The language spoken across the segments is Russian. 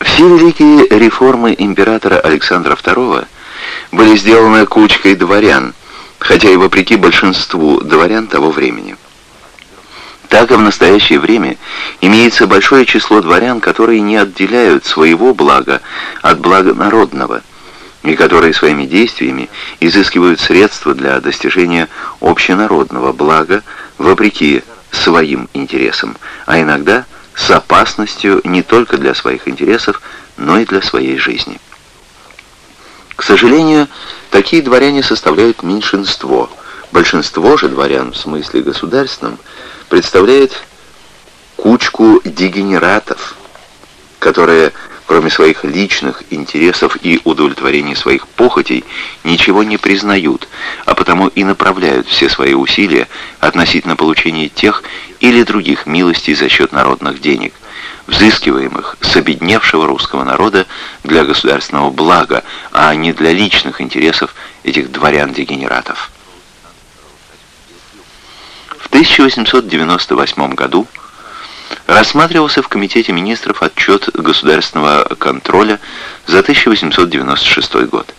Все великие реформы императора Александра II были сделаны кучкой дворян, хотя и вопреки большинству дворян того времени. Так и в настоящее время имеется большое число дворян, которые не отделяют своего блага от блага народного, и которые своими действиями изыскивают средства для достижения общенародного блага вопреки своим интересам, а иногда с опасностью не только для своих интересов, но и для своей жизни. К сожалению, такие дворяне составляют меньшинство. Большинство же дворян в смысле государственном представляет кучку дегенератов, которые, кроме своих личных интересов и удовлетворения своих похотей, ничего не признают, а потому и направляют все свои усилия относительно получения тех или других милостей за счет народных денег, взыскиваемых с обедневшего русского народа для государственного блага, а не для личных интересов этих дворян-дегенератов. В 1898 году рассматривался в Комитете министров отчет государственного контроля за 1896 год.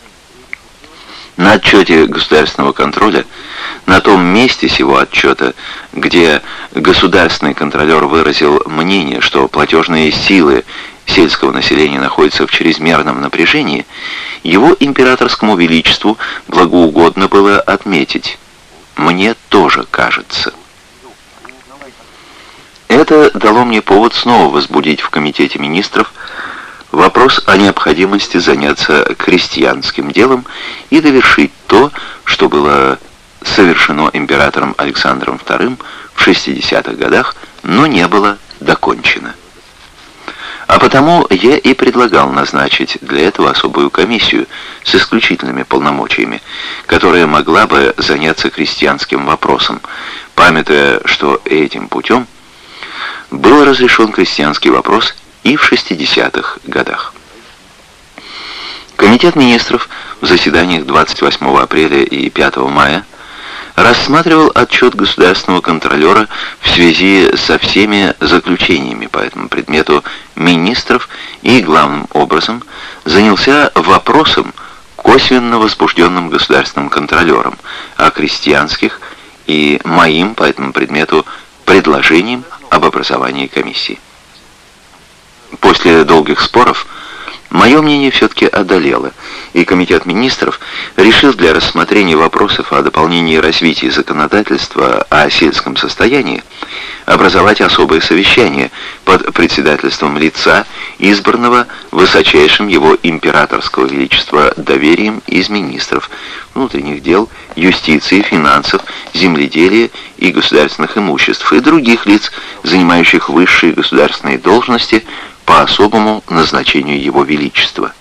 На отчете государственного контроля, на том месте сего отчета, где государственный контролер выразил мнение, что платежные силы сельского населения находятся в чрезмерном напряжении, его императорскому величеству благоугодно было отметить «мне тоже кажется». Это дало мне повод снова возбудить в Комитете министров вопрос о необходимости заняться крестьянским делом и довершить то, что было совершено императором Александром II в 60-х годах, но не было докончено. А потому я и предлагал назначить для этого особую комиссию с исключительными полномочиями, которая могла бы заняться крестьянским вопросом, памятуя, что этим путем был разрешен крестьянский вопрос и в 60-х годах. Комитет министров в заседаниях 28 апреля и 5 мая рассматривал отчет государственного контролера в связи со всеми заключениями по этому предмету министров и, главным образом, занялся вопросом, косвенно возбужденным государственным контролером, о крестьянских и моим по этому предмету предложением об образовании комиссии. После долгих споров мое мнение все-таки одолело, и Комитет министров решил для рассмотрения вопросов о дополнении и развитии законодательства о сельском состоянии образовать особое совещание под председательством лица, избранного высочайшим его императорского величества доверием из министров внутренних дел, юстиции, финансов, земледелия и государственных имуществ и других лиц, занимающих высшие государственные должности по особому назначению Его Величества.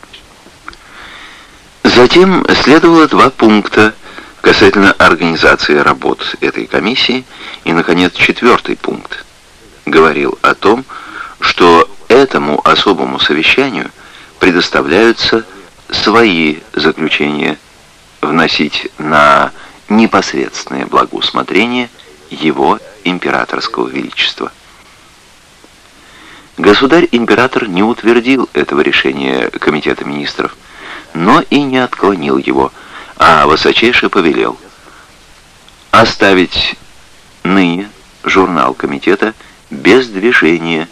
Затем следовало два пункта касательно организации работ этой комиссии и, наконец, четвертый пункт говорил о том, что этому особому совещанию предоставляются свои заключения вносить на непосредственное благоусмотрение его императорского величества. Государь-император не утвердил этого решения Комитета министров, но и не отклонил его, а высочайше повелел оставить ныне журнал комитета без движения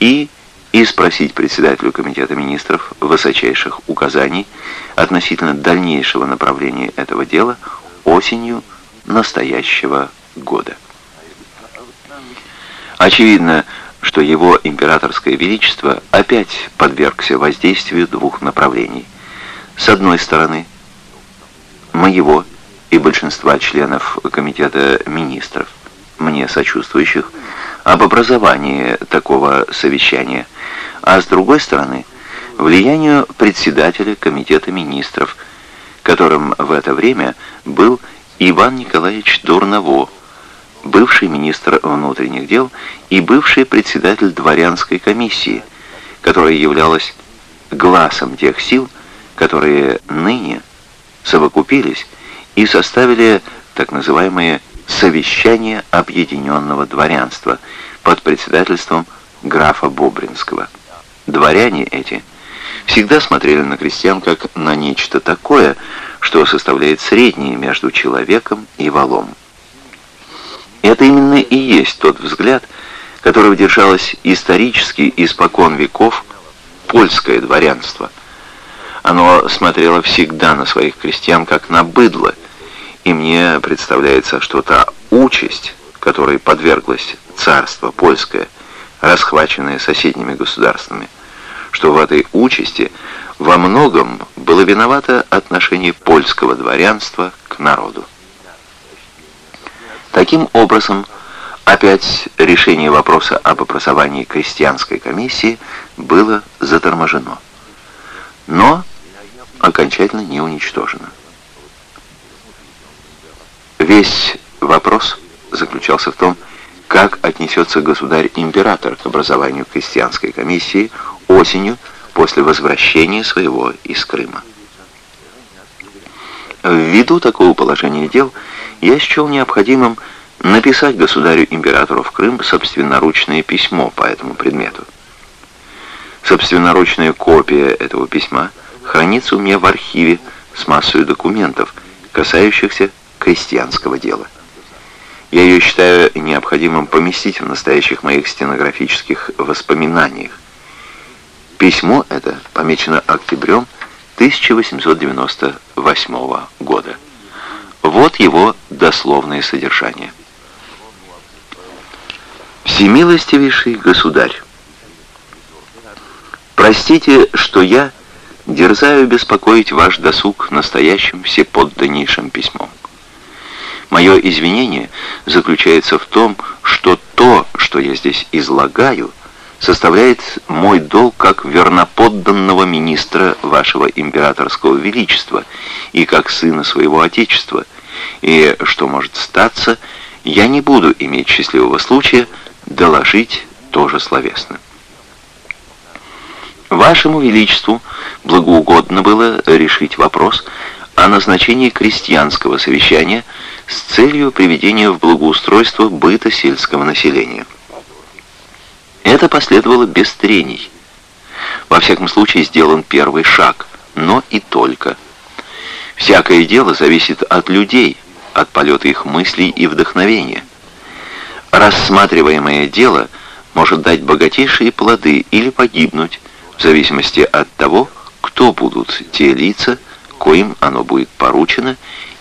и и спросить председателю Комитета министров высочайших указаний относительно дальнейшего направления этого дела осенью настоящего года. Очевидно, что его императорское величество опять подвергся воздействию двух направлений. С одной стороны, моего и большинства членов Комитета министров, мне сочувствующих, об образовании такого совещания, а с другой стороны, влиянию председателя Комитета министров, которым в это время был Иван Николаевич Дурново, бывший министр внутренних дел и бывший председатель дворянской комиссии, которая являлась глазом тех сил, которые ныне совокупились и составили так называемое «совещание объединенного дворянства» под председательством графа Бобринского. Дворяне эти всегда смотрели на крестьян как на нечто такое, что составляет среднее между человеком и валом. Это именно и есть тот взгляд, которого держалось исторически испокон веков польское дворянство. Оно смотрело всегда на своих крестьян как на быдло, и мне представляется, что та участь, которой подверглось царство польское, расхваченное соседними государствами, что в этой участи во многом было виновато отношение польского дворянства к народу. Таким образом, опять решение вопроса об образовании крестьянской комиссии было заторможено, но окончательно не уничтожено. Весь вопрос заключался в том, как отнесется государь-император к образованию крестьянской комиссии осенью после возвращения своего из Крыма. Ввиду такого положения дел, я счел необходимым написать государю-императору в Крым собственноручное письмо по этому предмету. Собственноручная копия этого письма хранится у меня в архиве с массой документов, касающихся крестьянского дела. Я ее считаю необходимым поместить в настоящих моих стенографических воспоминаниях. Письмо это помечено октябрем 1898 года. Вот его дословное содержание. Всемилостивейший государь, простите, что я дерзаю беспокоить ваш досуг настоящим всеподданнейшим письмом. Мое извинение заключается в том, что то, что я здесь излагаю, составляет мой долг как верноподданного министра вашего императорского величества и как сына своего отечества, и, что может статься, я не буду иметь счастливого случая доложить тоже словесно. Вашему Величеству благоугодно было решить вопрос о назначении крестьянского совещания с целью приведения в благоустройство быта сельского населения. Это последовало без трений. Во всяком случае сделан первый шаг, но и только. Всякое дело зависит от людей, от полета их мыслей и вдохновения. Рассматриваемое дело может дать богатейшие плоды или погибнуть, в зависимости от того, кто будут те лица, коим оно будет поручено,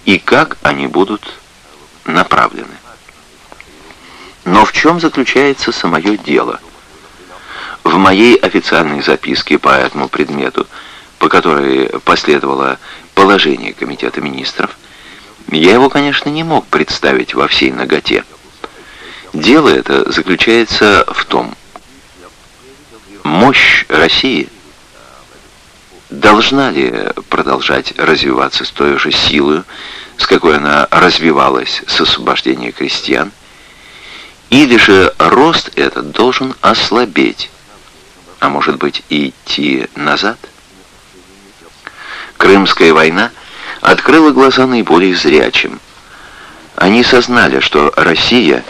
и как они будут направлены. Но в чем заключается самое дело? В моей официальной записке по этому предмету, по которой последовало положение Комитета Министров, я его, конечно, не мог представить во всей ноготе. Дело это заключается в том, мощь России должна ли продолжать развиваться с той же силой, с какой она развивалась с освобождения крестьян, или же рост этот должен ослабеть, а может быть и идти назад? Крымская война открыла глаза наиболее зрячим. Они сознали, что Россия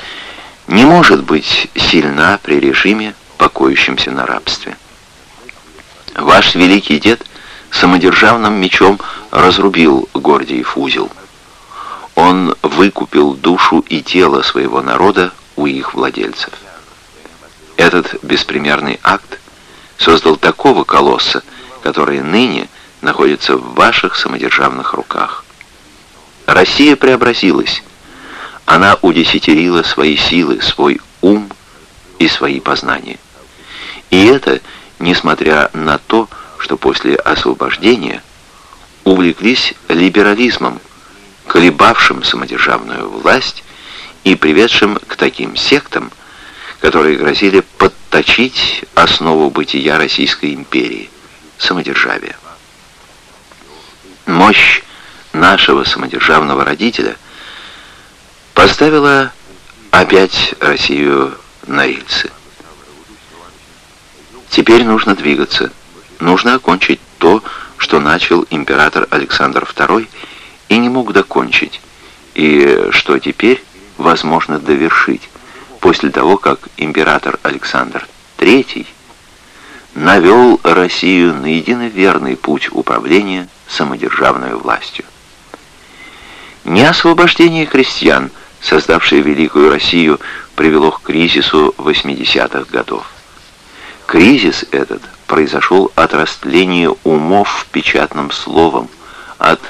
не может быть сильна при режиме, покоящемся на рабстве. Ваш великий дед самодержавным мечом разрубил Гордиев узел. Он выкупил душу и тело своего народа у их владельцев. Этот беспримерный акт создал такого колосса, который ныне находится в ваших самодержавных руках. Россия преобразилась. Она удесятерила свои силы, свой ум и свои познания. И это, несмотря на то, что после освобождения увлеклись либерализмом, колебавшим самодержавную власть и приведшим к таким сектам, которые грозили подточить основу бытия Российской империи – самодержавие. Мощь нашего самодержавного родителя поставила опять Россию на рельсы. Теперь нужно двигаться. Нужно окончить то, что начал император Александр II и не мог докончить, и что теперь возможно довершить, после того, как император Александр III навел Россию на единоверный путь управления самодержавной властью. Не освобождение крестьян, создавшее Великую Россию, привело к кризису 80-х годов. Кризис этот произошел от растления умов печатным словом, от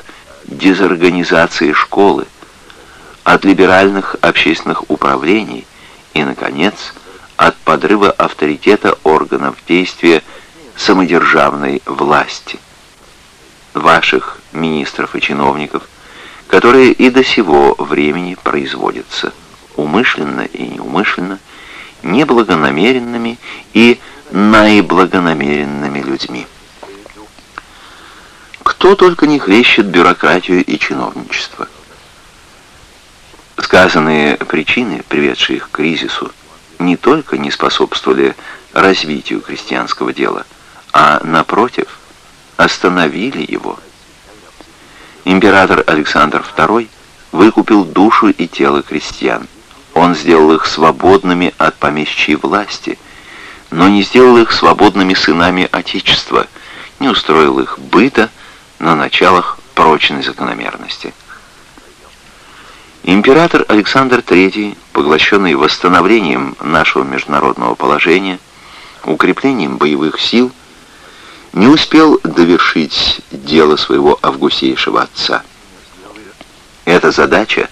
дезорганизации школы, от либеральных общественных управлений и, наконец, от подрыва авторитета органов действия самодержавной власти, ваших министров и чиновников, которые и до сего времени производятся умышленно и неумышленно, неблагонамеренными и наиблагонамеренными людьми. Кто только не хлещет бюрократию и чиновничество. Сказанные причины, приведшие их к кризису, не только не способствовали развитию крестьянского дела, а, напротив, остановили его. Император Александр II выкупил душу и тело крестьян. Он сделал их свободными от помещичьей власти, но не сделал их свободными сынами Отечества, не устроил их быта на началах прочной закономерности. Император Александр III, поглощенный восстановлением нашего международного положения, укреплением боевых сил, не успел довершить дело своего августейшего отца. Эта задача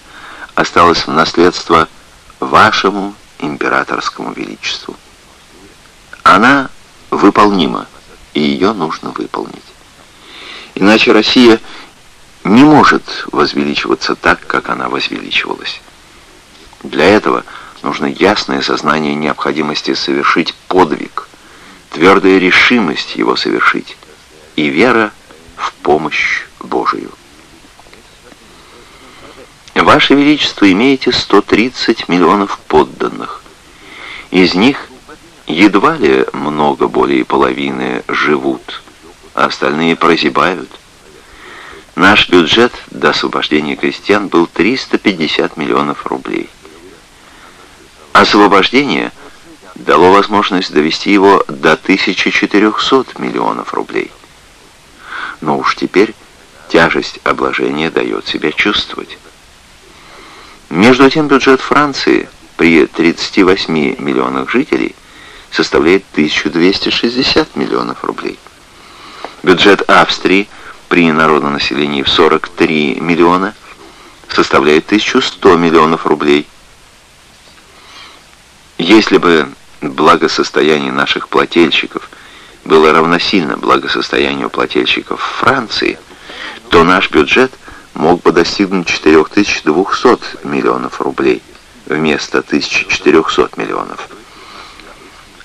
осталась в наследство вашему императорскому величеству. Она выполнима, и ее нужно выполнить. Иначе Россия не может возвеличиваться так, как она возвеличивалась. Для этого нужно ясное сознание необходимости совершить подвиг, твердая решимость его совершить и вера в помощь Божию. Ваше Величество, имеете 130 миллионов подданных. Из них едва ли много более половины живут, а остальные прозябают. Наш бюджет до освобождения крестьян был 350 миллионов рублей. Освобождение дало возможность довести его до 1400 миллионов рублей. Но уж теперь тяжесть обложения дает себя чувствовать. Между тем бюджет Франции при 38 миллионах жителей составляет 1260 миллионов рублей. Бюджет Австрии – при народонаселении в 43 миллиона составляет 1100 миллионов рублей. Если бы благосостояние наших плательщиков было равносильно благосостоянию плательщиков Франции, то наш бюджет мог бы достигнуть 4200 миллионов рублей вместо 1400 миллионов.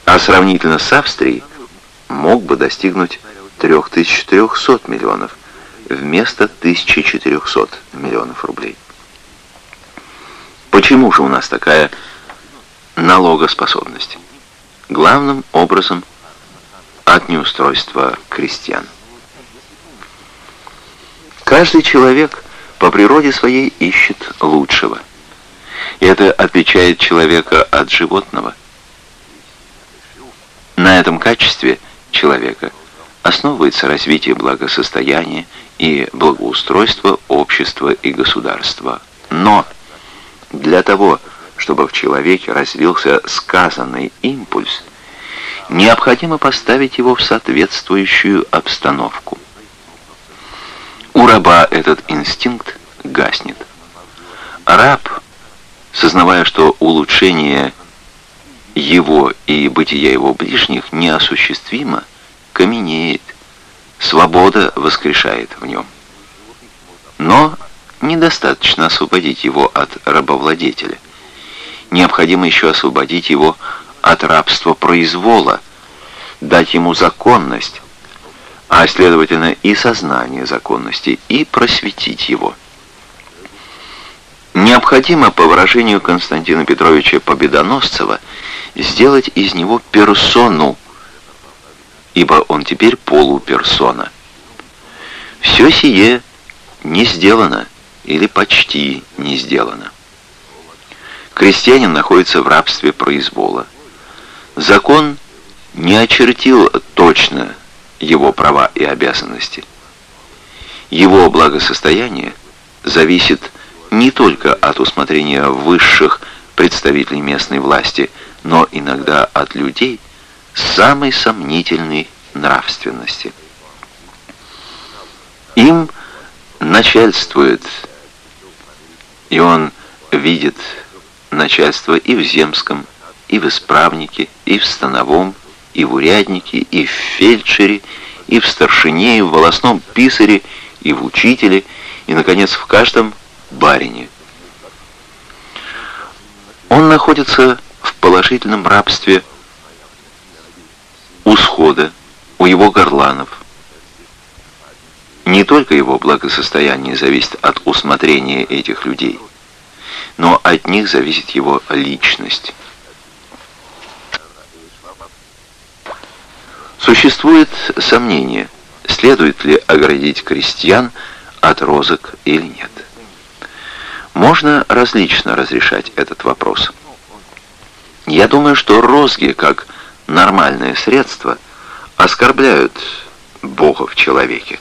А сравнительно с Австрией мог бы достигнуть 3400 миллионов вместо 1400 миллионов рублей. Почему же у нас такая налогоспособность? Главным образом от неустройства крестьян. Каждый человек по природе своей ищет лучшего. И это отличает человека от животного. На этом качестве человека – основывается развитие благосостояния и благоустройства общества и государства. Но для того, чтобы в человеке развился сказанный импульс, необходимо поставить его в соответствующую обстановку. У раба этот инстинкт гаснет. Раб, сознавая, что улучшение его и бытия его ближних неосуществимо, каменеет, свобода воскрешает в нем. Но недостаточно освободить его от рабовладетеля. Необходимо еще освободить его от рабства произвола, дать ему законность, а следовательно и сознание законности, и просветить его. Необходимо, по выражению Константина Петровича Победоносцева, сделать из него персону, ибо он теперь полуперсона. Все сие не сделано или почти не сделано. Крестьянин находится в рабстве произвола. Закон не очертил точно его права и обязанности. Его благосостояние зависит не только от усмотрения высших представителей местной власти, но иногда от людей самой сомнительной нравственности. Им начальствует, и он видит начальство и в земском, и в исправнике, и в становом, и в уряднике, и в фельдшере, и в старшине, и в волосном писаре, и в учителе, и, наконец, в каждом барине. Он находится в положительном рабстве у схода, у его горланов, не только его благосостояние зависит от усмотрения этих людей, но от них зависит его личность. Существует сомнение, следует ли оградить крестьян от розок или нет. Можно различно разрешать этот вопрос. Я думаю, что розги, как нормальное средство, оскорбляют Бога в человеке.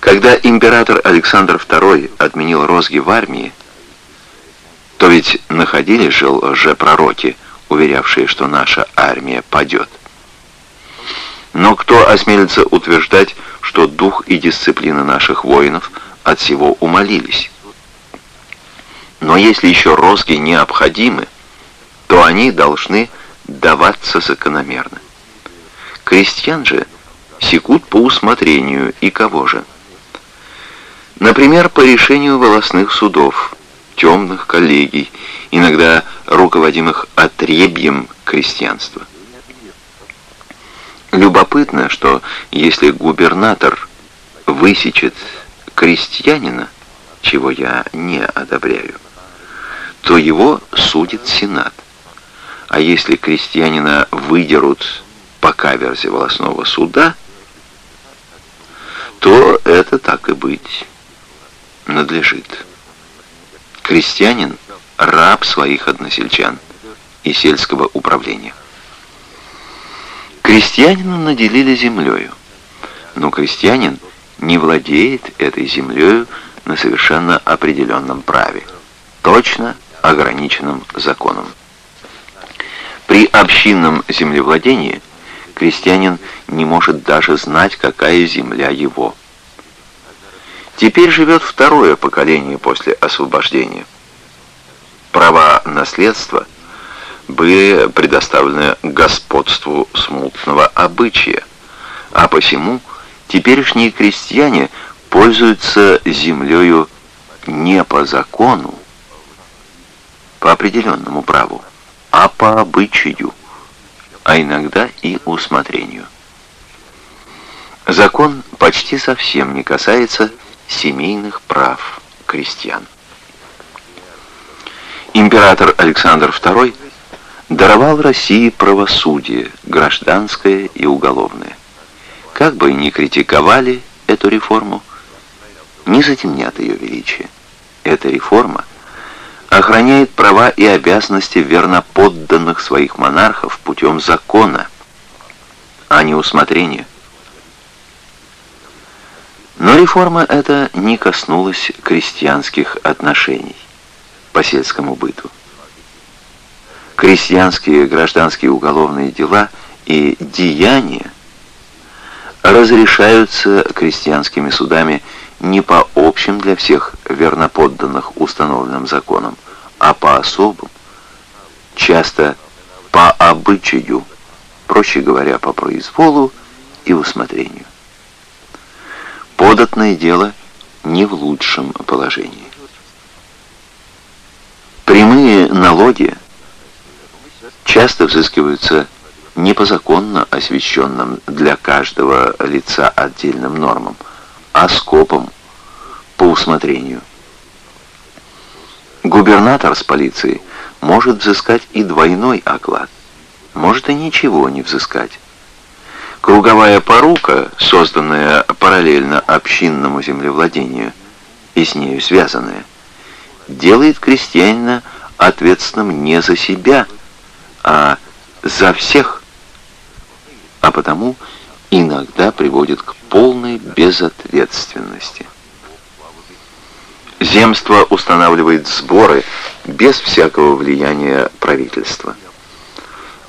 Когда император Александр II отменил розги в армии, то ведь находились же лжепророки, уверявшие, что наша армия падет. Но кто осмелится утверждать, что дух и дисциплина наших воинов от всего умолились? Но если еще розги необходимы, то они должны даваться закономерно. Крестьян же секут по усмотрению и кого же? Например, по решению волосных судов, темных коллегий, иногда руководимых отребьем крестьянства. Любопытно, что если губернатор высечет крестьянина, чего я не одобряю, то его судит Сенат. А если крестьянина выдерут по каверзе волосного суда, то это так и быть надлежит. Крестьянин – раб своих односельчан и сельского управления. Крестьянина наделили землею, но крестьянин не владеет этой землею на совершенно определенном праве, точно ограниченным законом. При общинном землевладении крестьянин не может даже знать, какая земля его – Теперь живет второе поколение после освобождения. Права наследства были предоставлены господству смутного обычая, а посему теперешние крестьяне пользуются землею не по закону, по определенному праву, а по обычаю, а иногда и усмотрению. Закон почти совсем не касается семейных прав крестьян. Император Александр II даровал России правосудие, гражданское и уголовное. Как бы ни критиковали эту реформу, не затемнят ее величие. Эта реформа охраняет права и обязанности верноподданных своих монархов путем закона, а не усмотрения. Но реформа эта не коснулась крестьянских отношений по сельскому быту. Крестьянские, гражданские уголовные дела и деяния разрешаются крестьянскими судами не по общим для всех верноподданных установленным законам, а по особым, часто по обычаю, проще говоря, по произволу и усмотрению податное дело не в лучшем положении. Прямые налоги часто взыскиваются не по законно освященным для каждого лица отдельным нормам, а скопом по усмотрению. Губернатор с полицией может взыскать и двойной оклад, может и ничего не взыскать. Круговая порука, созданная параллельно общинному землевладению и с нею связанная, делает крестьянина ответственным не за себя, а за всех а потому иногда приводит к полной безответственности. Земство устанавливает сборы без всякого влияния правительства.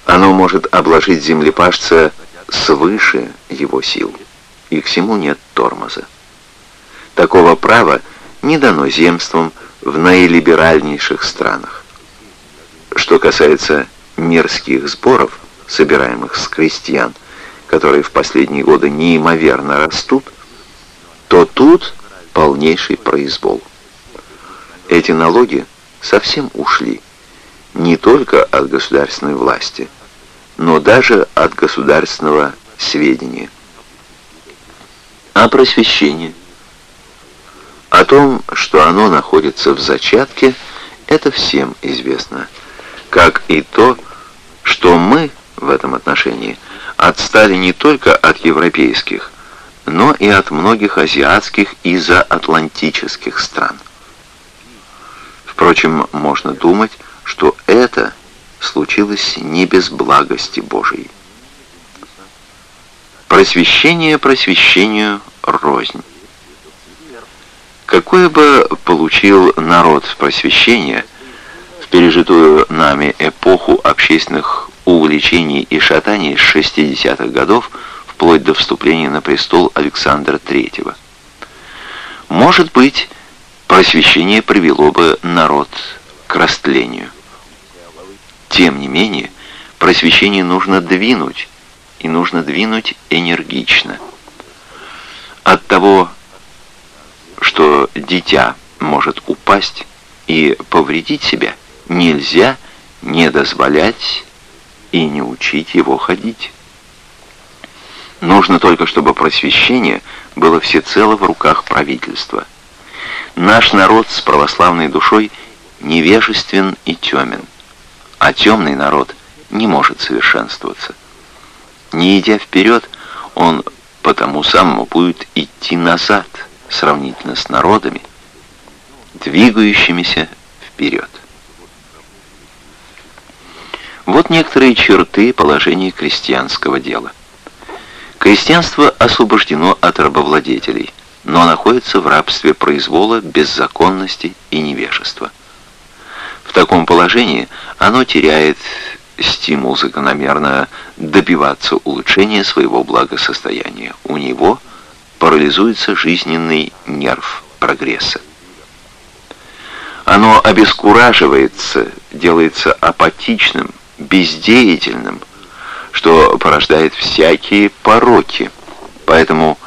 Оно может обложить землепашца свыше его сил, и к всему нет тормоза. Такого права не дано земствам в наилиберальнейших странах. Что касается мирских сборов, собираемых с крестьян, которые в последние годы неимоверно растут, то тут полнейший произвол. Эти налоги совсем ушли не только от государственной власти, но даже от государственного сведения. А просвещение? О том, что оно находится в зачатке, это всем известно, как и то, что мы в этом отношении отстали не только от европейских, но и от многих азиатских и заатлантических стран. Впрочем, можно думать, что это случилось не без благости Божией. Просвещение просвещению рознь. Какое бы получил народ просвещение в пережитую нами эпоху общественных увлечений и шатаний с 60-х годов вплоть до вступления на престол Александра III? Может быть, просвещение привело бы народ к растлению. Тем не менее, просвещение нужно двинуть, и нужно двинуть энергично. От того, что дитя может упасть и повредить себя, нельзя не дозволять и не учить его ходить. Нужно только, чтобы просвещение было всецело в руках правительства. Наш народ с православной душой невежествен и темен а темный народ не может совершенствоваться. Не идя вперед, он по тому самому будет идти назад, сравнительно с народами, двигающимися вперед. Вот некоторые черты положения крестьянского дела. Крестьянство освобождено от рабовладетелей, но находится в рабстве произвола, беззаконности и невежества. В таком положении оно теряет стимул закономерно добиваться улучшения своего благосостояния. У него парализуется жизненный нерв прогресса. Оно обескураживается, делается апатичным, бездеятельным, что порождает всякие пороки. Поэтому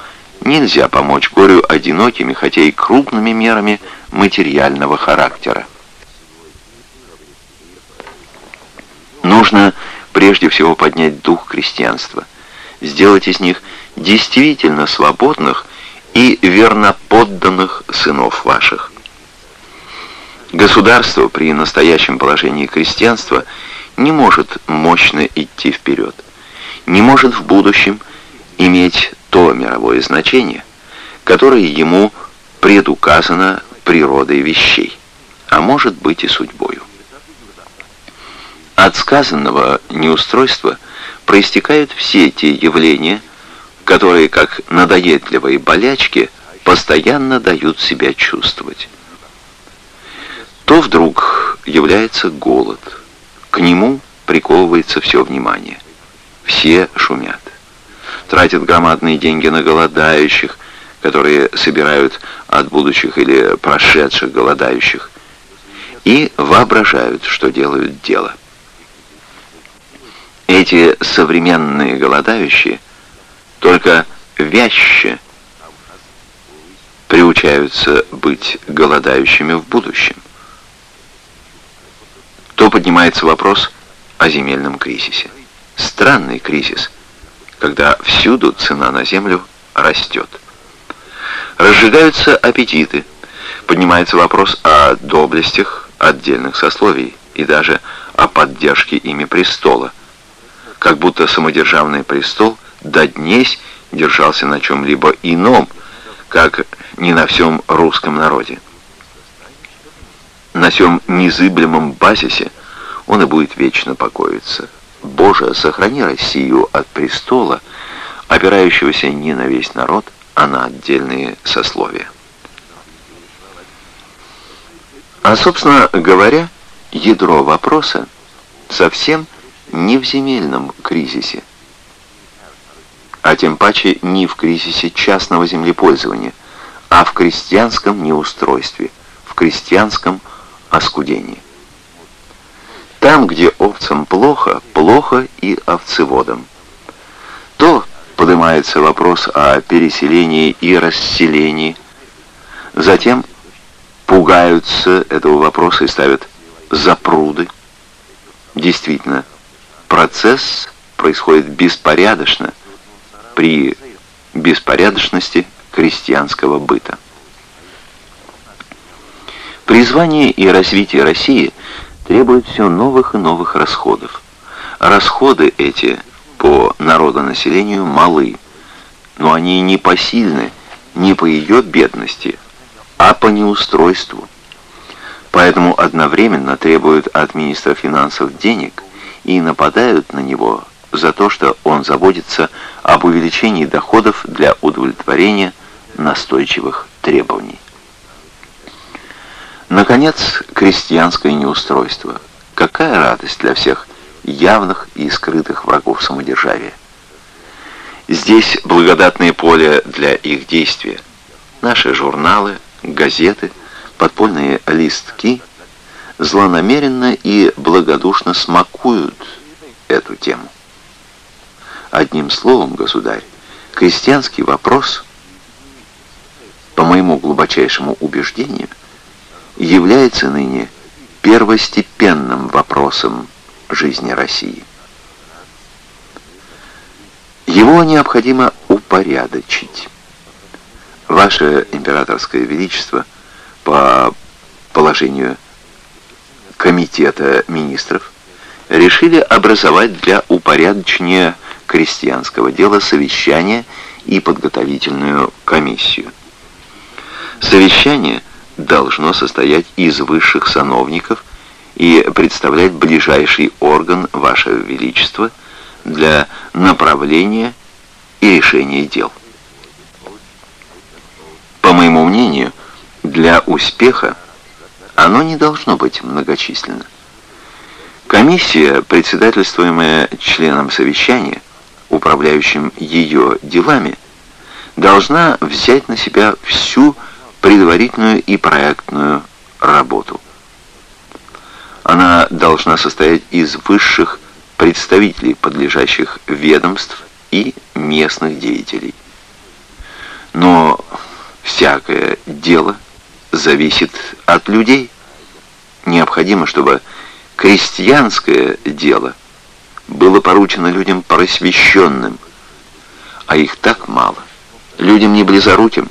нельзя помочь горю одинокими, хотя и крупными мерами материального характера. Нужно прежде всего поднять дух крестьянства, сделать из них действительно свободных и верноподданных сынов ваших. Государство при настоящем положении крестьянства не может мощно идти вперед, не может в будущем иметь то мировое значение, которое ему предуказано природой вещей, а может быть и судьбою. От сказанного неустройства проистекают все те явления, которые, как надоедливые болячки, постоянно дают себя чувствовать. То вдруг является голод. К нему приковывается все внимание. Все шумят. Тратят громадные деньги на голодающих, которые собирают от будущих или прошедших голодающих, и воображают, что делают дело. Эти современные голодающие только вяще приучаются быть голодающими в будущем. То поднимается вопрос о земельном кризисе. Странный кризис, когда всюду цена на землю растет. Разжигаются аппетиты, поднимается вопрос о доблестях отдельных сословий и даже о поддержке ими престола как будто самодержавный престол до днесь держался на чем-либо ином, как не на всем русском народе. На всем незыблемом базисе он и будет вечно покоиться. «Боже, сохрани Россию от престола», опирающегося не на весь народ, а на отдельные сословия. А, собственно говоря, ядро вопроса совсем не в земельном кризисе, а тем паче не в кризисе частного землепользования, а в крестьянском неустройстве, в крестьянском оскудении. Там, где овцам плохо, плохо и овцеводам. То поднимается вопрос о переселении и расселении. Затем пугаются этого вопроса и ставят запруды. Действительно, процесс происходит беспорядочно при беспорядочности крестьянского быта. Призвание и развитие России требует все новых и новых расходов. Расходы эти по народонаселению малы, но они не посильны не по ее бедности, а по неустройству. Поэтому одновременно требуют от министра финансов денег и нападают на него за то, что он заботится об увеличении доходов для удовлетворения настойчивых требований. Наконец, крестьянское неустройство. Какая радость для всех явных и скрытых врагов самодержавия. Здесь благодатное поле для их действия. Наши журналы, газеты, подпольные листки злонамеренно и благодушно смакуют эту тему. Одним словом, государь, крестьянский вопрос, по моему глубочайшему убеждению, является ныне первостепенным вопросом жизни России. Его необходимо упорядочить. Ваше императорское величество по положению комитета министров решили образовать для упорядочения крестьянского дела совещание и подготовительную комиссию. Совещание должно состоять из высших сановников и представлять ближайший орган Вашего Величества для направления и решения дел. По моему мнению, для успеха оно не должно быть многочисленно. Комиссия, председательствуемая членом совещания, управляющим ее делами, должна взять на себя всю предварительную и проектную работу. Она должна состоять из высших представителей подлежащих ведомств и местных деятелей. Но всякое дело зависит от людей. Необходимо, чтобы крестьянское дело было поручено людям просвещенным, а их так мало. Людям не близоруким,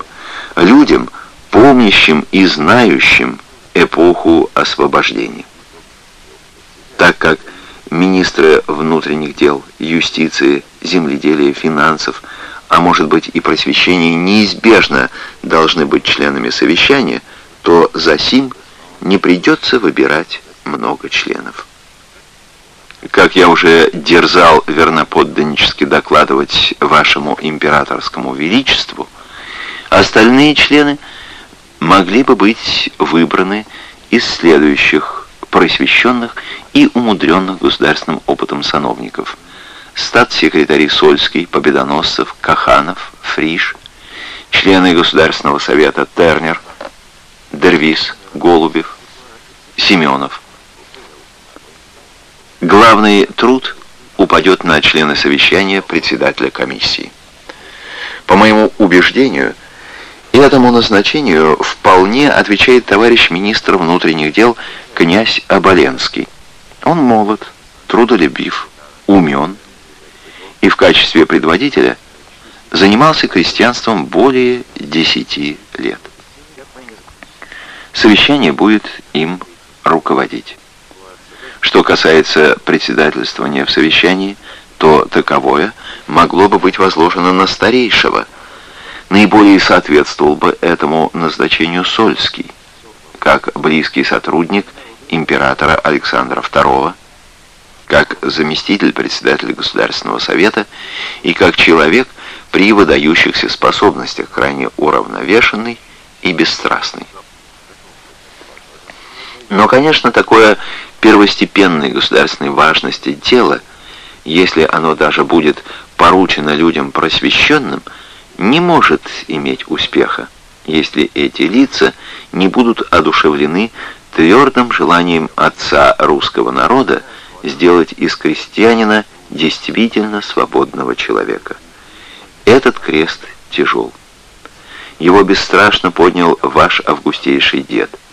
людям, помнящим и знающим эпоху освобождения так как министры внутренних дел, юстиции, земледелия, финансов, а может быть и просвещения неизбежно должны быть членами совещания, то за сим не придется выбирать много членов. Как я уже дерзал верноподданнически докладывать вашему императорскому величеству, остальные члены могли бы быть выбраны из следующих просвещенных и умудренных государственным опытом сановников. Статс-секретари Сольский, Победоносцев, Каханов, Фриш, члены Государственного совета Тернер, Дервис, Голубев, Семенов. Главный труд упадет на члены совещания председателя комиссии. По моему убеждению, этому назначению вполне отвечает товарищ министр внутренних дел князь Оболенский. Он молод, трудолюбив, умен и в качестве предводителя занимался крестьянством более десяти лет. Совещание будет им руководить. Что касается председательствования в совещании, то таковое могло бы быть возложено на старейшего. Наиболее соответствовал бы этому назначению Сольский, как близкий сотрудник императора Александра II, как заместитель председателя Государственного совета и как человек при выдающихся способностях крайне уравновешенный и бесстрастный. Но, конечно, такое первостепенной государственной важности дело, если оно даже будет поручено людям просвещенным, не может иметь успеха, если эти лица не будут одушевлены твердым желанием отца русского народа сделать из крестьянина действительно свободного человека. Этот крест тяжел. Его бесстрашно поднял ваш августейший дед –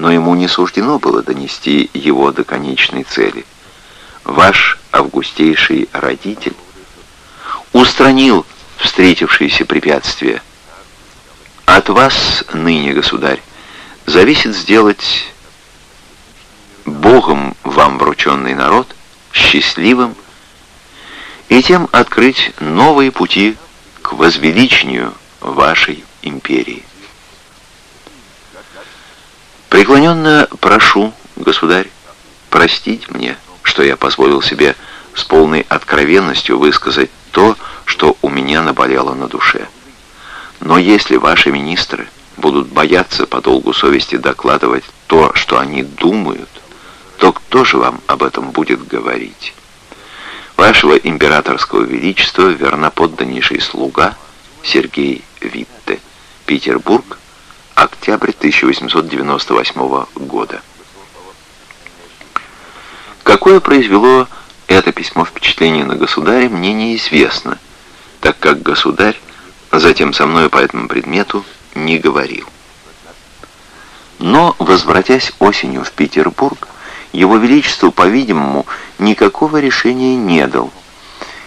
но ему не суждено было донести его до конечной цели. Ваш августейший родитель устранил встретившиеся препятствия. От вас ныне, государь, зависит сделать Богом вам врученный народ счастливым и тем открыть новые пути к возвеличению вашей империи. Преклоненно прошу, государь, простить мне, что я позволил себе с полной откровенностью высказать то, что у меня наболело на душе. Но если ваши министры будут бояться по долгу совести докладывать то, что они думают, то кто же вам об этом будет говорить? Вашего императорского величества верноподданнейший слуга Сергей Витте, Петербург, Октябрь 1898 года. Какое произвело это письмо впечатление на государя, мне неизвестно, так как государь затем со мной по этому предмету не говорил. Но, возвратясь осенью в Петербург, его Величество, по-видимому, никакого решения не дал,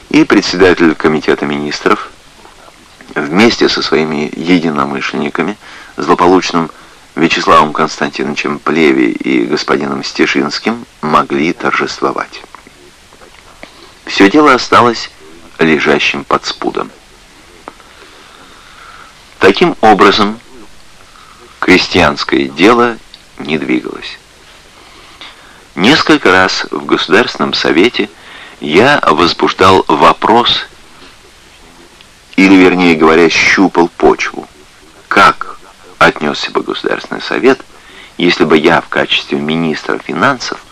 и председатель Комитета Министров вместе со своими единомышленниками злополучным Вячеславом Константиновичем Плеви и господином Стешинским могли торжествовать. Все дело осталось лежащим под спудом. Таким образом, крестьянское дело не двигалось. Несколько раз в Государственном Совете я возбуждал вопрос, или, вернее говоря, щупал почву. Как отнесся бы Государственный Совет, если бы я в качестве министра финансов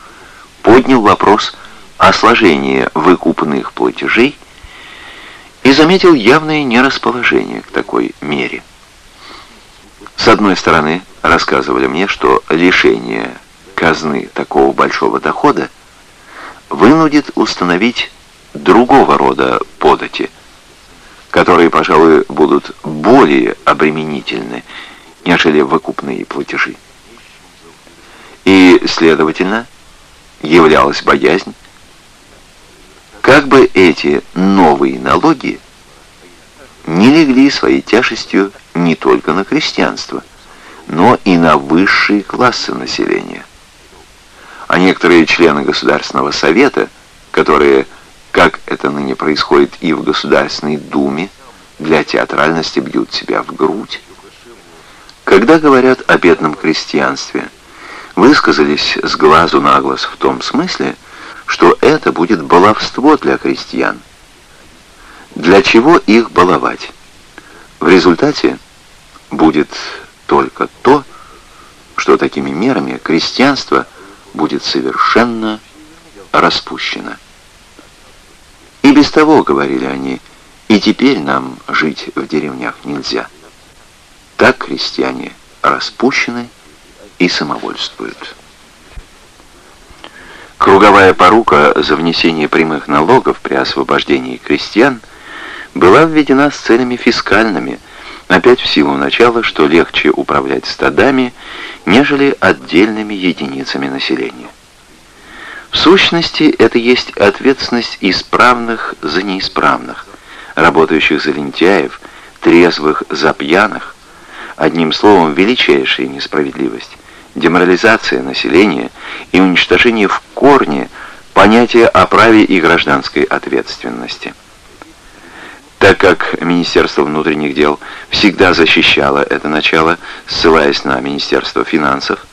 поднял вопрос о сложении выкупных платежей и заметил явное нерасположение к такой мере. С одной стороны, рассказывали мне, что лишение казны такого большого дохода вынудит установить другого рода подати, которые, пожалуй, будут более обременительны, нежели выкупные платежи. И, следовательно, являлась боязнь, как бы эти новые налоги не легли своей тяжестью не только на крестьянство, но и на высшие классы населения. А некоторые члены Государственного Совета, которые, как это ныне происходит и в Государственной Думе, для театральности бьют себя в грудь, когда говорят о бедном крестьянстве, высказались с глазу на глаз в том смысле, что это будет баловство для крестьян. Для чего их баловать? В результате будет только то, что такими мерами крестьянство будет совершенно распущено. И без того, говорили они, и теперь нам жить в деревнях нельзя. Так крестьяне распущены и самовольствуют. Круговая порука за внесение прямых налогов при освобождении крестьян была введена с целями фискальными, опять в силу начала, что легче управлять стадами, нежели отдельными единицами населения. В сущности, это есть ответственность исправных за неисправных, работающих за лентяев, трезвых за пьяных, Одним словом, величайшая несправедливость, деморализация населения и уничтожение в корне понятия о праве и гражданской ответственности. Так как Министерство внутренних дел всегда защищало это начало, ссылаясь на Министерство финансов,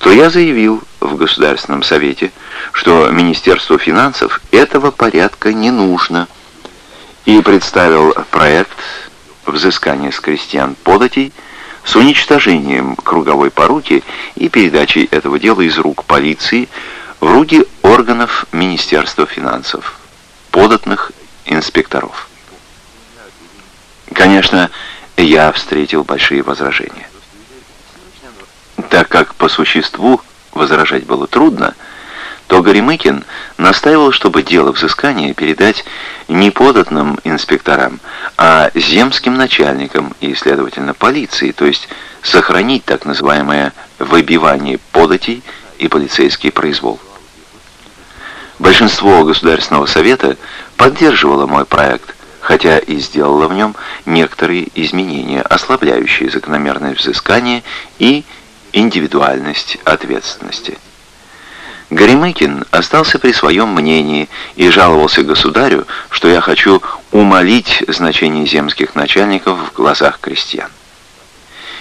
то я заявил, в Государственном Совете, что Министерству финансов этого порядка не нужно, и представил проект взыскания с крестьян податей с уничтожением круговой поруки и передачей этого дела из рук полиции в руки органов Министерства финансов, податных инспекторов. Конечно, я встретил большие возражения. Так как по существу возражать было трудно, то Горемыкин настаивал, чтобы дело взыскания передать не податным инспекторам, а земским начальникам и, следовательно, полиции, то есть сохранить так называемое выбивание податей и полицейский произвол. Большинство Государственного Совета поддерживало мой проект, хотя и сделало в нем некоторые изменения, ослабляющие закономерное взыскание и индивидуальность ответственности. Горемыкин остался при своем мнении и жаловался государю, что я хочу умолить значение земских начальников в глазах крестьян.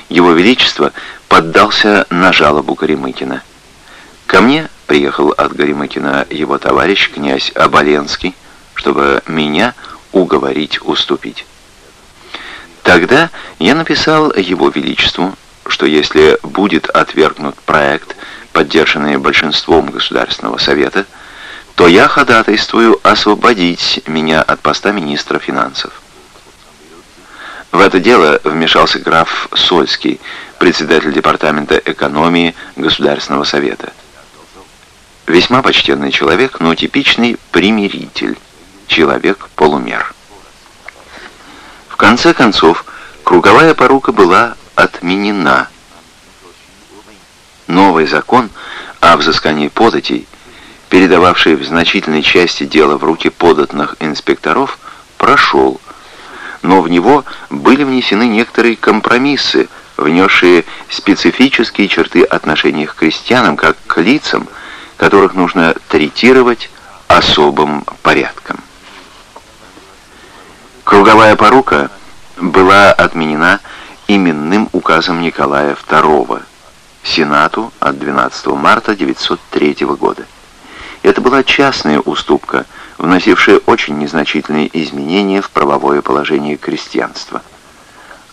Его Величество поддался на жалобу Горемыкина. Ко мне приехал от Горемыкина его товарищ, князь Оболенский, чтобы меня уговорить уступить. Тогда я написал его Величеству, что если будет отвергнут проект, поддержанный большинством Государственного Совета, то я ходатайствую освободить меня от поста министра финансов. В это дело вмешался граф Сольский, председатель департамента экономии Государственного Совета. Весьма почтенный человек, но типичный примиритель, человек-полумер. В конце концов, круговая порука была отменена. Новый закон о взыскании податей, передававший в значительной части дела в руки податных инспекторов, прошел, но в него были внесены некоторые компромиссы, внесшие специфические черты отношений к крестьянам как к лицам, которых нужно третировать особым порядком. Круговая порука была отменена именным указом Николая II Сенату от 12 марта 903 года. Это была частная уступка, вносившая очень незначительные изменения в правовое положение крестьянства.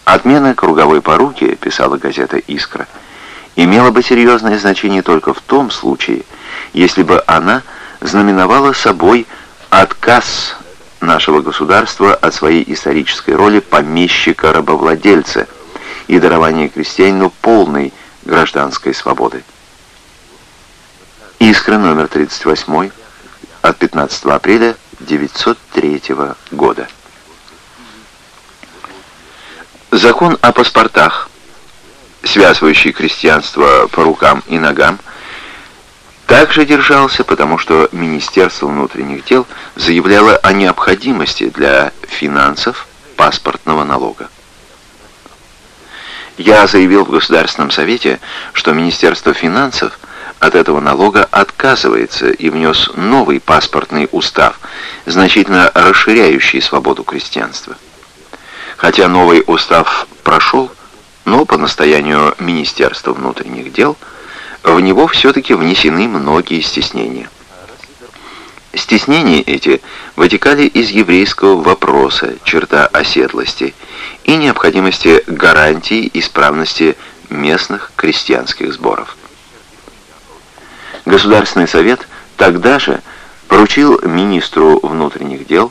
Отмена круговой поруки, писала газета «Искра», имела бы серьезное значение только в том случае, если бы она знаменовала собой отказ нашего государства от своей исторической роли помещика-рабовладельца – и дарование крестьянину полной гражданской свободы. Искра номер 38 от 15 апреля 903 года. Закон о паспортах, связывающий крестьянство по рукам и ногам, также держался, потому что Министерство внутренних дел заявляло о необходимости для финансов паспортного налога. Я заявил в Государственном Совете, что Министерство финансов от этого налога отказывается и внес новый паспортный устав, значительно расширяющий свободу крестьянства. Хотя новый устав прошел, но по настоянию Министерства внутренних дел в него все-таки внесены многие стеснения. Стеснения эти вытекали из еврейского вопроса, черта оседлости, и необходимости гарантии исправности местных крестьянских сборов. Государственный совет тогда же поручил министру внутренних дел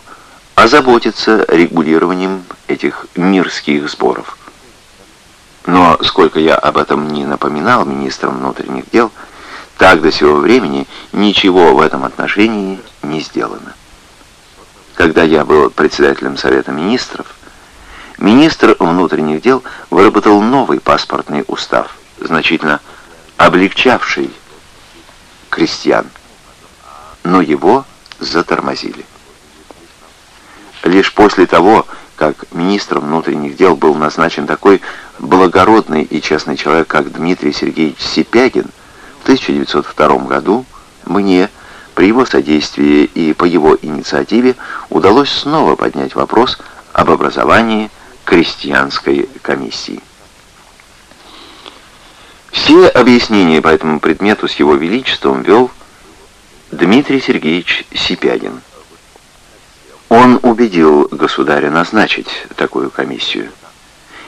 озаботиться регулированием этих мирских сборов. Но сколько я об этом не напоминал министрам внутренних дел, так до сего времени ничего в этом отношении не сделано. Когда я был председателем Совета Министров, министр внутренних дел выработал новый паспортный устав, значительно облегчавший крестьян, но его затормозили. Лишь после того, как министром внутренних дел был назначен такой благородный и честный человек, как Дмитрий Сергеевич Сипягин, в 1902 году мне, при его содействии и по его инициативе, удалось снова поднять вопрос об образовании крестьянской комиссии. Все объяснения по этому предмету с его величеством вел Дмитрий Сергеевич Сипягин. Он убедил государя назначить такую комиссию.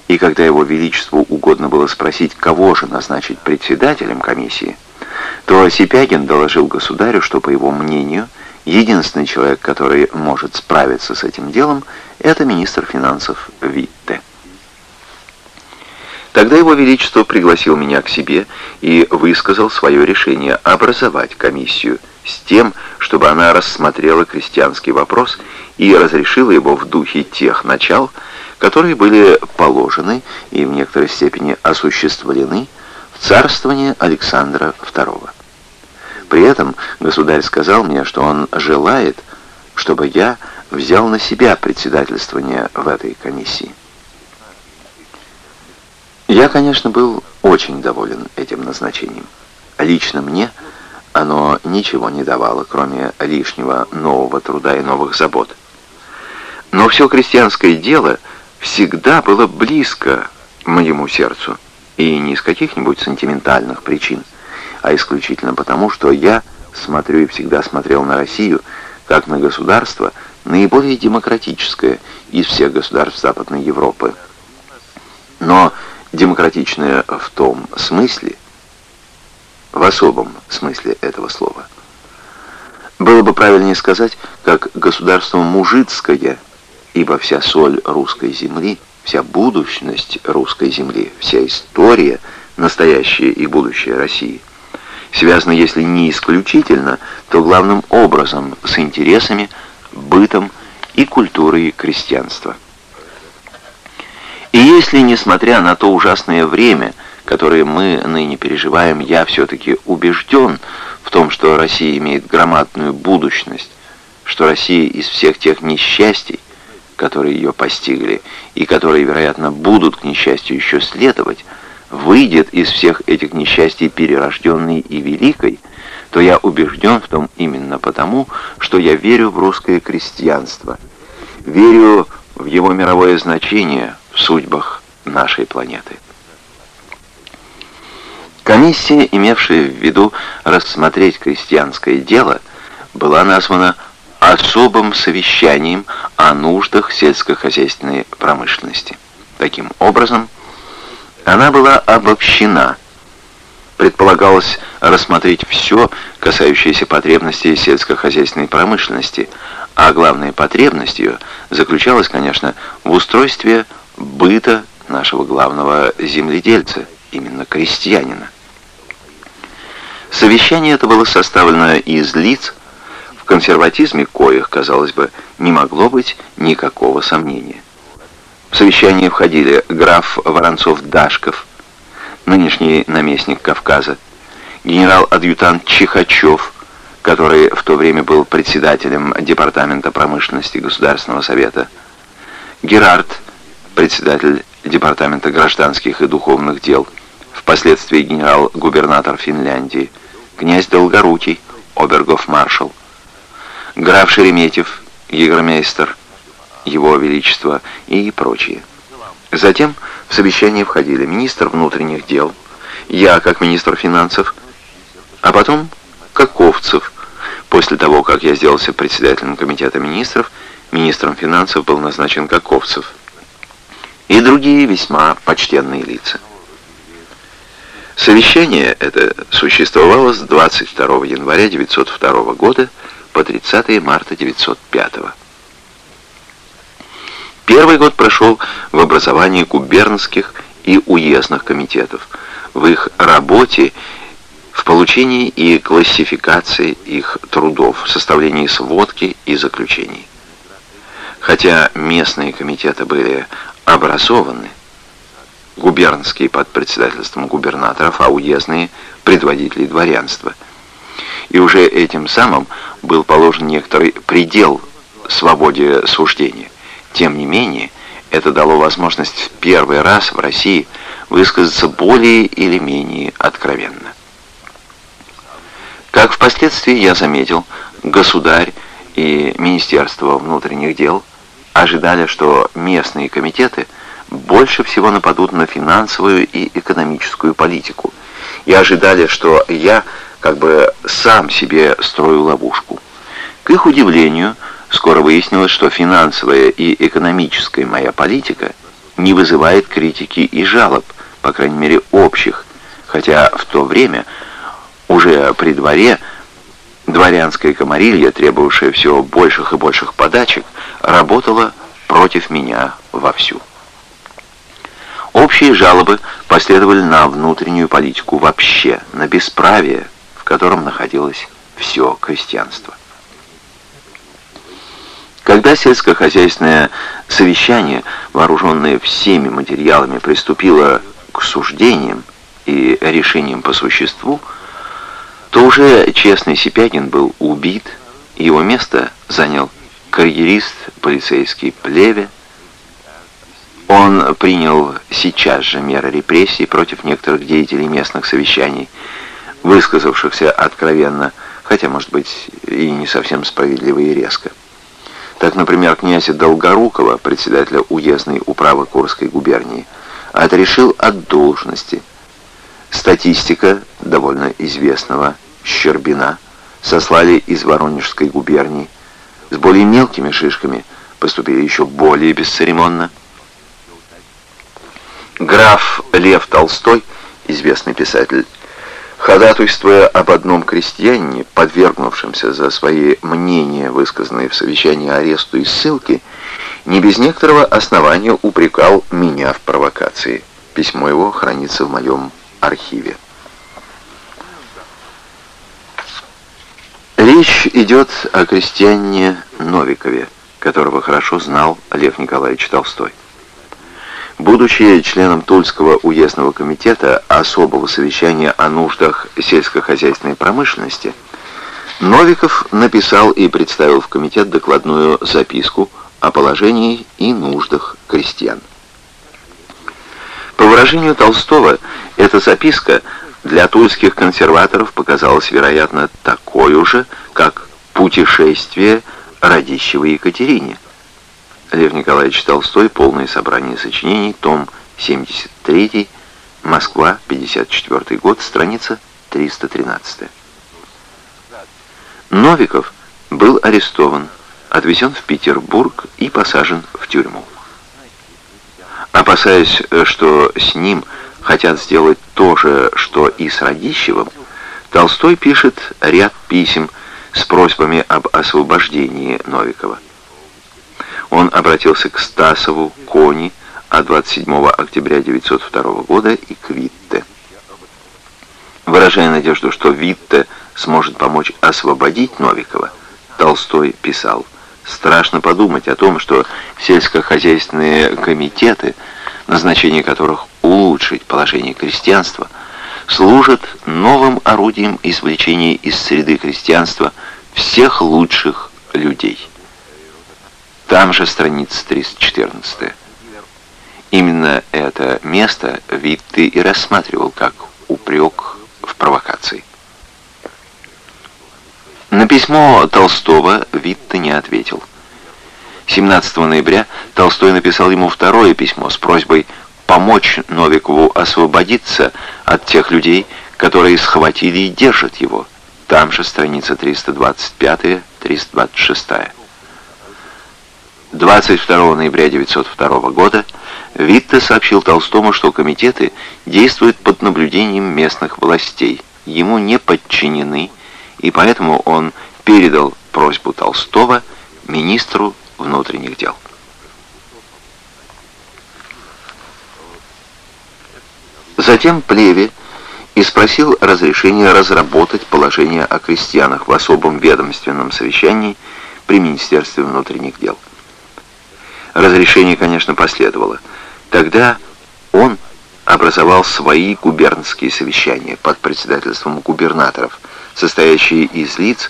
И когда его величеству угодно было спросить, кого же назначить председателем комиссии, то Сипягин доложил государю, что, по его мнению, единственный человек, который может справиться с этим делом, это министр финансов Витте. Тогда его величество пригласил меня к себе и высказал свое решение образовать комиссию с тем, чтобы она рассмотрела крестьянский вопрос и разрешила его в духе тех начал, которые были положены и в некоторой степени осуществлены в царствовании Александра II. При этом государь сказал мне, что он желает, чтобы я взял на себя председательствование в этой комиссии. Я, конечно, был очень доволен этим назначением. Лично мне оно ничего не давало, кроме лишнего нового труда и новых забот. Но все крестьянское дело всегда было близко моему сердцу, и не из каких-нибудь сентиментальных причин, а исключительно потому, что я смотрю и всегда смотрел на Россию как на государство наиболее демократическое из всех государств Западной Европы. Но демократичное в том смысле, в особом смысле этого слова. Было бы правильнее сказать, как государство мужицкое, ибо вся соль русской земли, вся будущность русской земли, вся история, настоящая и будущее России, связана, если не исключительно, то главным образом с интересами, бытом и культурой крестьянства. И если, несмотря на то ужасное время, которое мы ныне переживаем, я все-таки убежден в том, что Россия имеет громадную будущность, что Россия из всех тех несчастий, которые ее постигли, и которые, вероятно, будут, к несчастью, еще следовать, выйдет из всех этих несчастий перерожденной и великой, то я убежден в том именно потому, что я верю в русское крестьянство, верю в его мировое значение, в судьбах нашей планеты. Комиссия, имевшая в виду рассмотреть крестьянское дело, была названа особым совещанием о нуждах сельскохозяйственной промышленности. Таким образом, она была обобщена. Предполагалось рассмотреть все, касающееся потребностей сельскохозяйственной промышленности, а главная потребность ее заключалась, конечно, в устройстве быта нашего главного земледельца, именно крестьянина. Совещание это было составлено из лиц, консерватизме коих, казалось бы, не могло быть никакого сомнения. В совещание входили граф Воронцов-Дашков, нынешний наместник Кавказа, генерал-адъютант Чихачев, который в то время был председателем Департамента промышленности Государственного совета, Герард, председатель Департамента гражданских и духовных дел, впоследствии генерал-губернатор Финляндии, князь Долгорукий, обергов-маршал, граф Шереметьев, егромейстер, его величество и прочие. Затем в совещание входили министр внутренних дел, я как министр финансов, а потом Каковцев. После того, как я сделался председателем комитета министров, министром финансов был назначен Каковцев и другие весьма почтенные лица. Совещание это существовало с 22 января 902 года по 30 марта 905 Первый год прошел в образовании губернских и уездных комитетов, в их работе, в получении и классификации их трудов, составлении сводки и заключений. Хотя местные комитеты были образованы, губернские под председательством губернаторов, а уездные предводителей дворянства. И уже этим самым был положен некоторый предел свободе суждения. Тем не менее, это дало возможность в первый раз в России высказаться более или менее откровенно. Как впоследствии я заметил, государь и Министерство внутренних дел – ожидали, что местные комитеты больше всего нападут на финансовую и экономическую политику и ожидали, что я как бы сам себе строю ловушку. К их удивлению, скоро выяснилось, что финансовая и экономическая моя политика не вызывает критики и жалоб, по крайней мере общих, хотя в то время уже при дворе дворянская комарилья, требовавшая все больших и больших подачек, работала против меня вовсю. Общие жалобы последовали на внутреннюю политику вообще, на бесправие, в котором находилось все крестьянство. Когда сельскохозяйственное совещание, вооруженное всеми материалами, приступило к суждениям и решениям по существу, то уже честный Сипягин был убит, его место занял карьерист полицейский Плеве. Он принял сейчас же меры репрессий против некоторых деятелей местных совещаний, высказавшихся откровенно, хотя, может быть, и не совсем справедливо и резко. Так, например, князя Долгорукова, председателя уездной управы Курской губернии, отрешил от должности. Статистика довольно известного Щербина сослали из Воронежской губернии. С более мелкими шишками поступили еще более бесцеремонно. Граф Лев Толстой, известный писатель, ходатайствуя об одном крестьянине, подвергнувшемся за свои мнения, высказанные в совещании аресту и ссылки, не без некоторого основания упрекал меня в провокации. Письмо его хранится в моем архиве. Речь идет о крестьянине Новикове, которого хорошо знал Лев Николаевич Толстой. Будучи членом Тульского уездного комитета особого совещания о нуждах сельскохозяйственной промышленности, Новиков написал и представил в комитет докладную записку о положении и нуждах крестьян. По выражению Толстого, эта записка для тульских консерваторов показалась, вероятно, такой же, как «Путешествие Радищева Екатерине». Лев Николаевич Толстой, полное собрание сочинений, том 73, Москва, 54 год, страница 313. Новиков был арестован, отвезен в Петербург и посажен в тюрьму. Опасаясь, что с ним хотят сделать то же, что и с Радищевым, Толстой пишет ряд писем с просьбами об освобождении Новикова. Он обратился к Стасову, Кони, а 27 октября 1902 года и к Витте. Выражая надежду, что Витте сможет помочь освободить Новикова, Толстой писал «Страшно подумать о том, что сельскохозяйственные комитеты, назначение которых улучшить положение крестьянства, служат новым орудием извлечения из среды крестьянства всех лучших людей. Там же страница 314. Именно это место Витте и рассматривал как упрек в провокации. На письмо Толстого Витте не ответил. 17 ноября Толстой написал ему второе письмо с просьбой помочь Новикову освободиться от тех людей, которые схватили и держат его. Там же страница 325-326. 22 ноября 1902 года Витте сообщил Толстому, что комитеты действуют под наблюдением местных властей, ему не подчинены, и поэтому он передал просьбу Толстого министру внутренних дел. Затем Плеве и спросил разрешения разработать положение о крестьянах в особом ведомственном совещании при Министерстве внутренних дел. Разрешение, конечно, последовало. Тогда он образовал свои губернские совещания под председательством губернаторов, состоящие из лиц,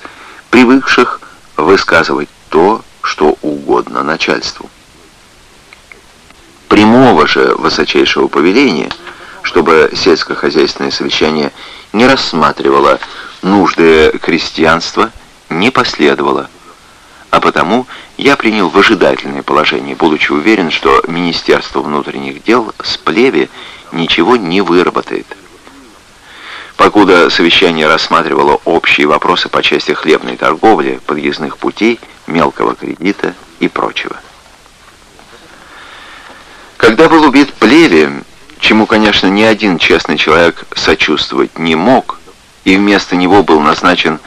привыкших высказывать то, что угодно начальству. Прямого же высочайшего повеления – чтобы сельскохозяйственное совещание не рассматривало нужды крестьянства, не последовало. А потому я принял выжидательное положение, будучи уверен, что Министерство внутренних дел с плеве ничего не выработает. покуда совещание рассматривало общие вопросы по части хлебной торговли, подъездных путей, мелкого кредита и прочего. Когда был убит Плеве, чему, конечно, ни один честный человек сочувствовать не мог, и вместо него был назначен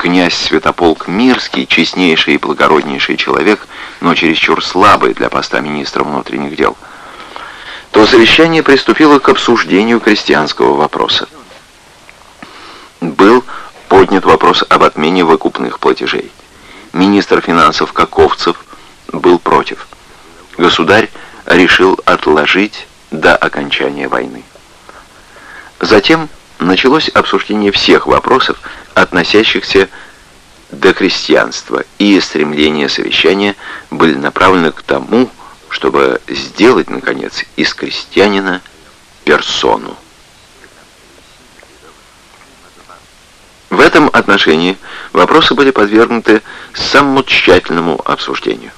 князь Святополк Мирский, честнейший и благороднейший человек, но чересчур слабый для поста министра внутренних дел, то совещание приступило к обсуждению крестьянского вопроса. Был поднят вопрос об отмене выкупных платежей. Министр финансов Каковцев был против. Государь решил отложить до окончания войны. Затем началось обсуждение всех вопросов, относящихся до крестьянства, и стремления совещания были направлены к тому, чтобы сделать, наконец, из крестьянина персону. В этом отношении вопросы были подвергнуты самому тщательному обсуждению.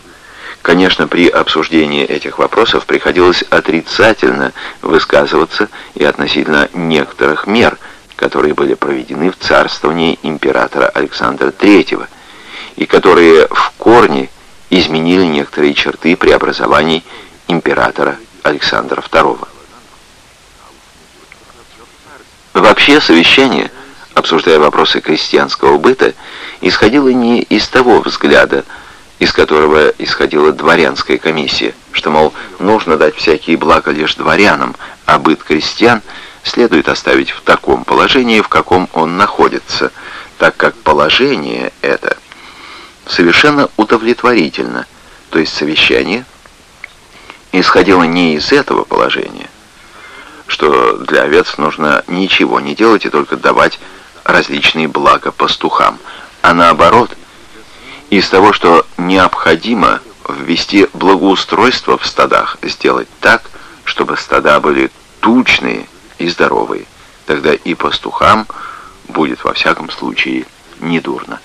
Конечно, при обсуждении этих вопросов приходилось отрицательно высказываться и относительно некоторых мер, которые были проведены в царствовании императора Александра III и которые в корне изменили некоторые черты преобразований императора Александра II. Вообще совещание, обсуждая вопросы крестьянского быта, исходило не из того взгляда, из которого исходила дворянская комиссия, что, мол, нужно дать всякие блага лишь дворянам, а быт крестьян следует оставить в таком положении, в каком он находится, так как положение это совершенно удовлетворительно, то есть совещание исходило не из этого положения, что для овец нужно ничего не делать и только давать различные блага пастухам, а наоборот – из того, что необходимо ввести благоустройство в стадах, сделать так, чтобы стада были тучные и здоровые. Тогда и пастухам будет во всяком случае недурно.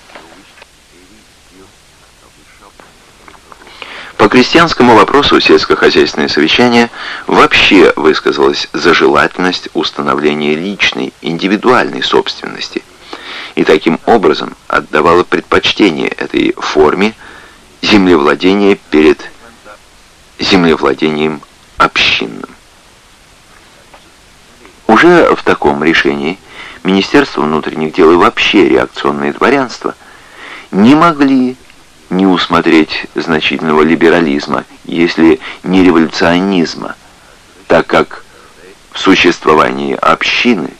По крестьянскому вопросу сельскохозяйственное совещание вообще высказалось за желательность установления личной, индивидуальной собственности – и таким образом отдавала предпочтение этой форме землевладения перед землевладением общинным. Уже в таком решении Министерство внутренних дел и вообще реакционное дворянство не могли не усмотреть значительного либерализма, если не революционизма, так как в существовании общины,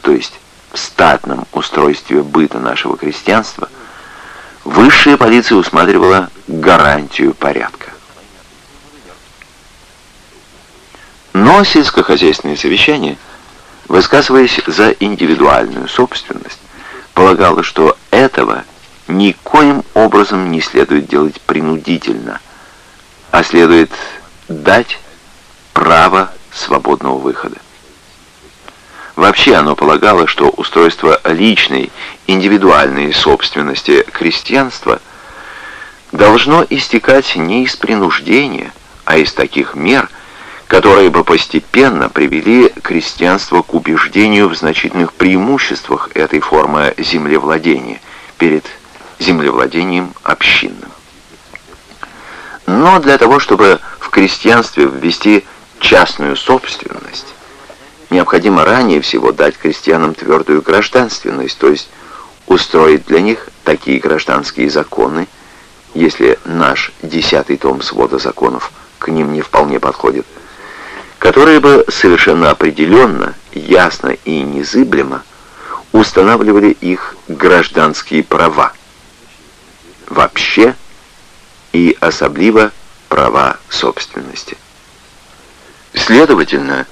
то есть в статном устройстве быта нашего крестьянства, высшая полиция усматривала гарантию порядка. Но сельскохозяйственное совещание, высказываясь за индивидуальную собственность, полагало, что этого никоим образом не следует делать принудительно, а следует дать право свободного выхода. Вообще оно полагало, что устройство личной, индивидуальной собственности крестьянства должно истекать не из принуждения, а из таких мер, которые бы постепенно привели крестьянство к убеждению в значительных преимуществах этой формы землевладения перед землевладением общинным. Но для того, чтобы в крестьянстве ввести частную собственность, необходимо ранее всего дать крестьянам твердую гражданственность, то есть устроить для них такие гражданские законы, если наш десятый том свода законов к ним не вполне подходит, которые бы совершенно определенно, ясно и незыблемо устанавливали их гражданские права, вообще и особливо права собственности. Следовательно,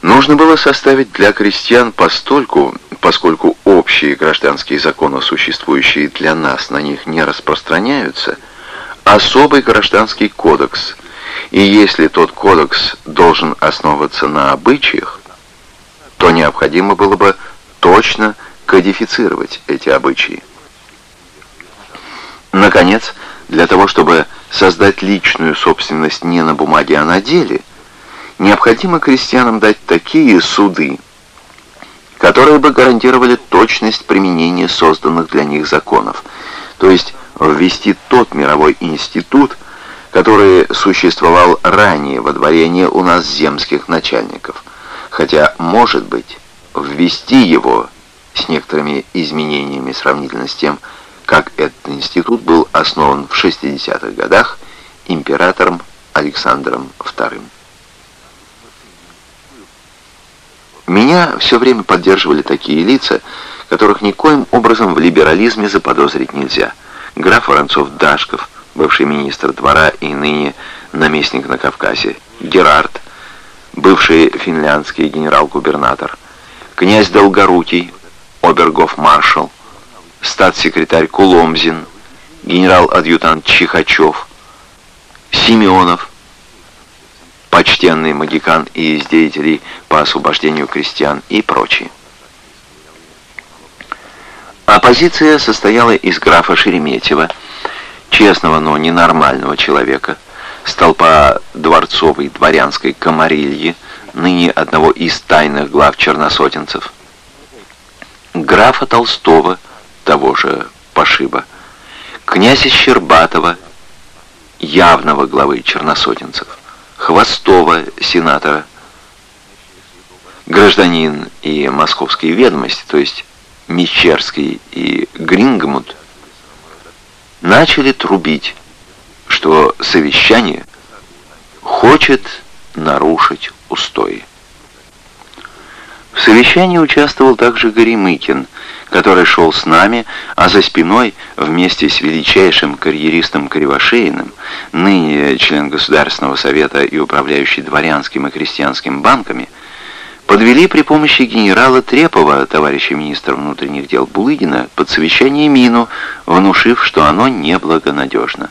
Нужно было составить для крестьян постольку, поскольку общие гражданские законы, существующие для нас, на них не распространяются, особый гражданский кодекс. И если тот кодекс должен основываться на обычаях, то необходимо было бы точно кодифицировать эти обычаи. Наконец, для того, чтобы создать личную собственность не на бумаге, а на деле – Необходимо крестьянам дать такие суды, которые бы гарантировали точность применения созданных для них законов, то есть ввести тот мировой институт, который существовал ранее во дворении у нас земских начальников. Хотя, может быть, ввести его с некоторыми изменениями сравнительно с тем, как этот институт был основан в 60-х годах императором Александром II. Меня все время поддерживали такие лица, которых никоим образом в либерализме заподозрить нельзя. Граф Воронцов-Дашков, бывший министр двора и ныне наместник на Кавказе, Герард, бывший финляндский генерал-губернатор, князь Долгорукий, обергов-маршал, статс-секретарь Куломзин, генерал-адъютант Чихачев, Симеонов, почтенный магикан и из деятелей по освобождению крестьян и прочие. Оппозиция состояла из графа Шереметьева, честного, но ненормального человека, столпа дворцовой дворянской комарильи, ныне одного из тайных глав черносотенцев, графа Толстого, того же пошиба, князя Щербатова, явного главы черносотенцев, Хвостова, сенатора, гражданин и московские ведомости, то есть Мещерский и Грингмут, начали трубить, что совещание хочет нарушить устои. В совещании участвовал также Горемыкин, который шел с нами, а за спиной вместе с величайшим карьеристом Кривошеиным, ныне член Государственного совета и управляющий дворянским и крестьянским банками, подвели при помощи генерала Трепова, товарища министра внутренних дел Булыгина, под совещание Мину, внушив, что оно неблагонадежно.